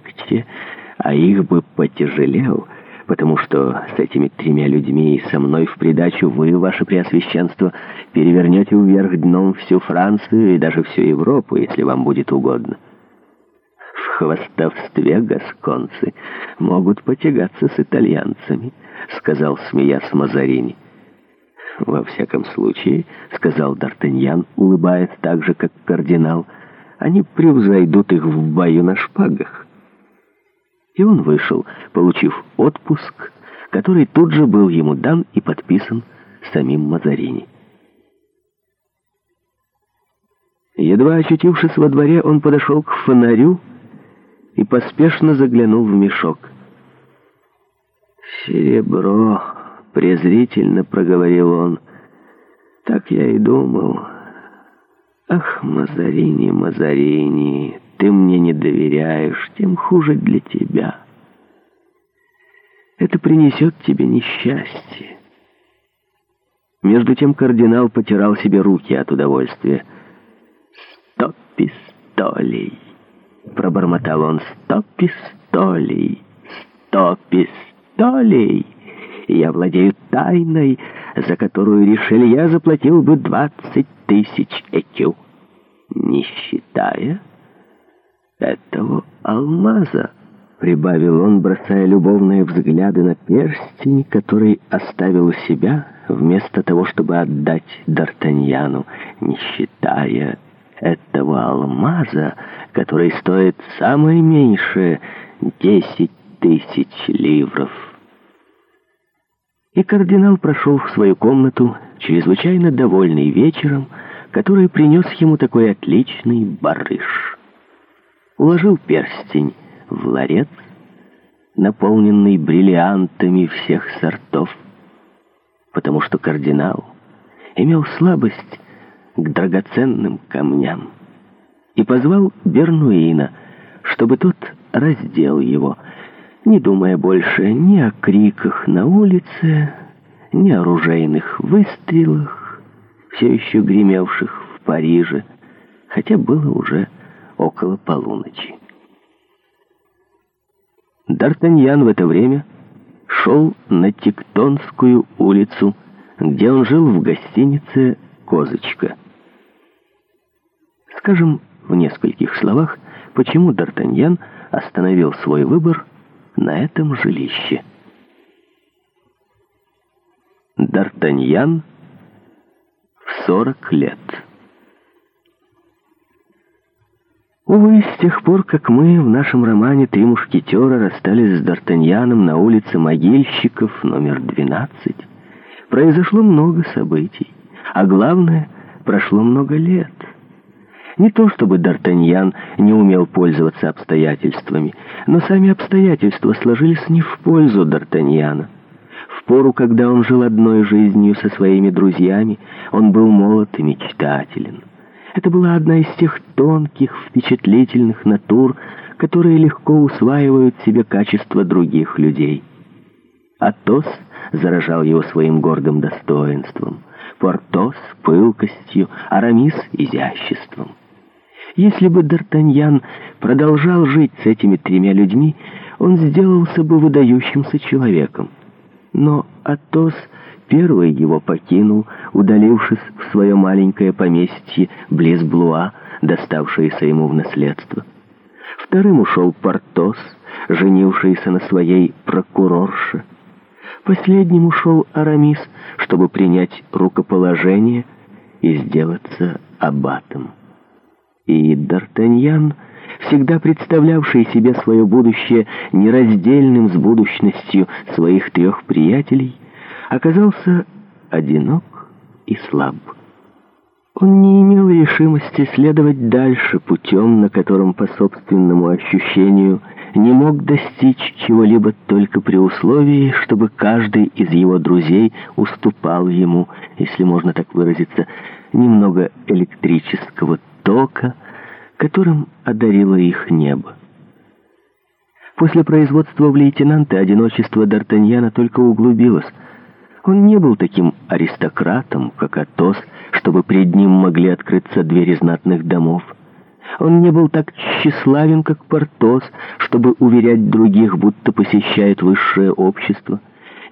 проекте, а их бы потяжелел, потому что с этими тремя людьми и со мной в придачу вы, ваше Преосвященство, перевернете вверх дном всю Францию и даже всю Европу, если вам будет угодно. В хвостовстве гасконцы могут потягаться с итальянцами, сказал смеясь Мазарини. «Во всяком случае», — сказал Д'Артаньян, улыбаясь так же, как кардинал, — «они превзойдут их в бою на шпагах» и он вышел, получив отпуск, который тут же был ему дан и подписан самим Мазарини. Едва очутившись во дворе, он подошел к фонарю и поспешно заглянул в мешок. «Серебро!» — презрительно проговорил он. «Так я и думал. Ах, Мазарини, Мазарини, ты мне не доверяешь, тем хуже для тебя. Это принесет тебе несчастье. Между тем кардинал потирал себе руки от удовольствия. «Сто пистолей!» — пробормотал он. «Сто пистолей! Сто пистолей! Я владею тайной, за которую решили я заплатил бы двадцать тысяч ЭКЮ, не считая...» этого алмаза», — прибавил он, бросая любовные взгляды на перстень, который оставил у себя, вместо того, чтобы отдать Д'Артаньяну, не считая этого алмаза, который стоит самое меньшее десять тысяч ливров. И кардинал прошел в свою комнату, чрезвычайно довольный вечером, который принес ему такой отличный барыш уложил перстень в ларец, наполненный бриллиантами всех сортов, потому что кардинал имел слабость к драгоценным камням, и позвал Бернуина, чтобы тот раздел его, не думая больше ни о криках на улице, ни о оружейных выстрелах, все еще гремевших в Париже, хотя было уже около полуночи. Д'Артаньян в это время шел на Тектонскую улицу, где он жил в гостинице «Козочка». Скажем в нескольких словах, почему Д'Артаньян остановил свой выбор на этом жилище. Д'Артаньян в 40 лет. Увы, с тех пор, как мы в нашем романе «Три мушкетера» расстались с Д'Артаньяном на улице Могильщиков, номер 12, произошло много событий, а главное, прошло много лет. Не то чтобы Д'Артаньян не умел пользоваться обстоятельствами, но сами обстоятельства сложились не в пользу Д'Артаньяна. В пору, когда он жил одной жизнью со своими друзьями, он был молод и мечтателен. Это была одна из тех тонких, впечатлительных натур, которые легко усваивают себе качества других людей. Атос заражал его своим гордым достоинством, Портос — пылкостью, Арамис — изяществом. Если бы Д'Артаньян продолжал жить с этими тремя людьми, он сделался бы выдающимся человеком. Но Атос Первый его покинул, удалившись в свое маленькое поместье близ Блуа, доставшееся ему в наследство. Вторым ушел Портос, женившийся на своей прокурорше. Последним ушел Арамис, чтобы принять рукоположение и сделаться аббатом. И Д'Артаньян, всегда представлявший себе свое будущее нераздельным с будущностью своих трех приятелей, оказался одинок и слаб. Он не имел решимости следовать дальше путем, на котором по собственному ощущению не мог достичь чего-либо только при условии, чтобы каждый из его друзей уступал ему, если можно так выразиться, немного электрического тока, которым одарило их небо. После производства в лейтенанты одиночество Д'Артаньяна только углубилось – он не был таким аристократом, как Атос, чтобы пред ним могли открыться двери знатных домов. Он не был так тщеславен, как Портос, чтобы уверять других, будто посещает высшее общество.